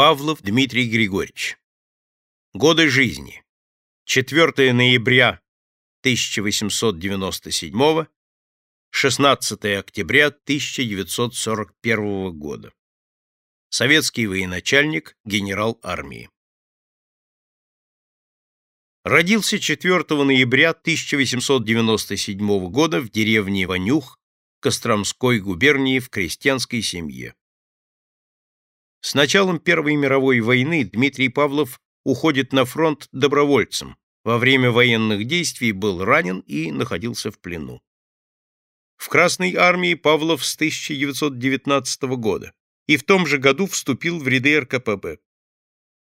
Павлов Дмитрий Григорьевич. Годы жизни. 4 ноября 1897 16 октября 1941 года. Советский военачальник, генерал армии. Родился 4 ноября 1897 года в деревне Ванюх Костромской губернии в крестьянской семье. С началом Первой мировой войны Дмитрий Павлов уходит на фронт добровольцем, во время военных действий был ранен и находился в плену. В Красной армии Павлов с 1919 года и в том же году вступил в ряды РКПБ.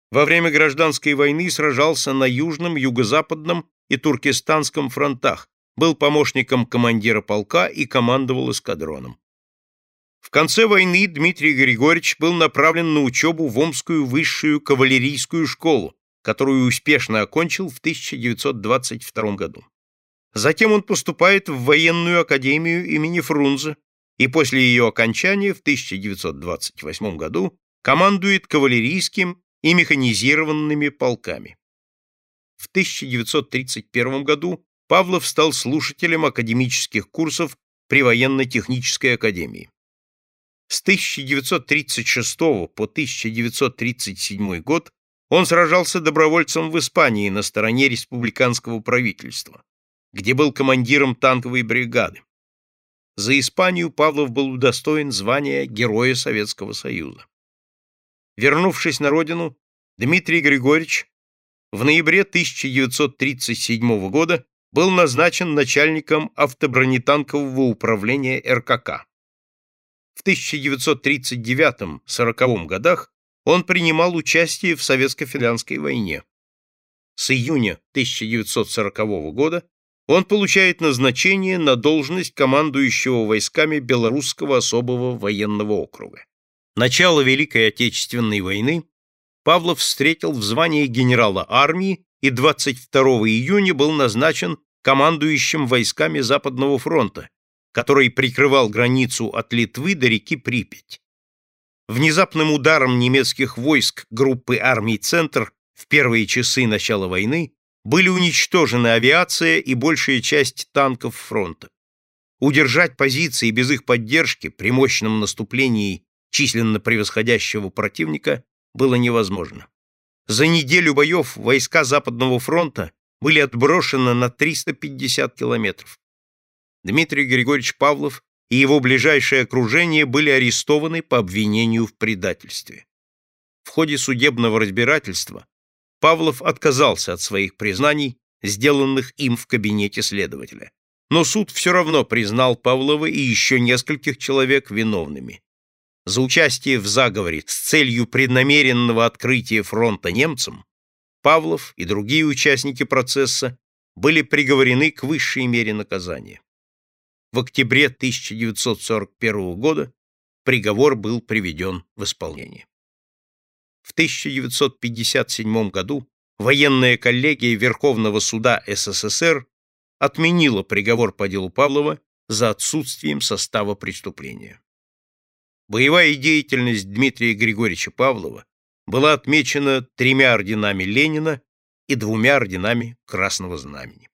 Во время гражданской войны сражался на Южном, Юго-Западном и Туркестанском фронтах, был помощником командира полка и командовал эскадроном. В конце войны Дмитрий Григорьевич был направлен на учебу в Омскую высшую кавалерийскую школу, которую успешно окончил в 1922 году. Затем он поступает в военную академию имени Фрунзе и после ее окончания в 1928 году командует кавалерийским и механизированными полками. В 1931 году Павлов стал слушателем академических курсов при военно-технической академии. С 1936 по 1937 год он сражался добровольцем в Испании на стороне республиканского правительства, где был командиром танковой бригады. За Испанию Павлов был удостоен звания Героя Советского Союза. Вернувшись на родину, Дмитрий Григорьевич в ноябре 1937 года был назначен начальником автобронетанкового управления РКК. В 1939-40 годах он принимал участие в Советско-финляндской войне. С июня 1940 года он получает назначение на должность командующего войсками Белорусского особого военного округа. Начало Великой Отечественной войны Павлов встретил в звании генерала армии и 22 июня был назначен командующим войсками Западного фронта, который прикрывал границу от Литвы до реки Припять. Внезапным ударом немецких войск группы армий «Центр» в первые часы начала войны были уничтожены авиация и большая часть танков фронта. Удержать позиции без их поддержки при мощном наступлении численно превосходящего противника было невозможно. За неделю боев войска Западного фронта были отброшены на 350 километров. Дмитрий Григорьевич Павлов и его ближайшее окружение были арестованы по обвинению в предательстве. В ходе судебного разбирательства Павлов отказался от своих признаний, сделанных им в кабинете следователя. Но суд все равно признал Павлова и еще нескольких человек виновными. За участие в заговоре с целью преднамеренного открытия фронта немцам Павлов и другие участники процесса были приговорены к высшей мере наказания в октябре 1941 года приговор был приведен в исполнение. В 1957 году военная коллегия Верховного суда СССР отменила приговор по делу Павлова за отсутствием состава преступления. Боевая деятельность Дмитрия Григорьевича Павлова была отмечена тремя орденами Ленина и двумя орденами Красного Знамени.